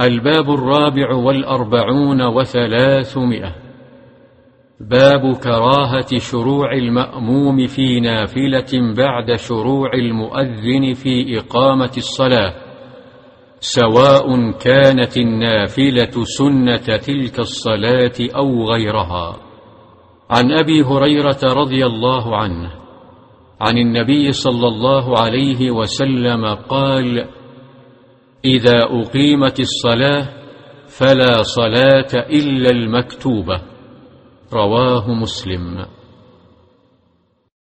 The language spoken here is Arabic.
الباب الرابع والأربعون وثلاثمائة. باب كراهة شروع المأموم في نافلة بعد شروع المؤذن في إقامة الصلاة. سواء كانت النافلة سنة تلك الصلاة أو غيرها. عن أبي هريرة رضي الله عنه عن النبي صلى الله عليه وسلم قال إذا أقيمت الصلاة فلا صلاة إلا المكتوبة. رواه مسلم.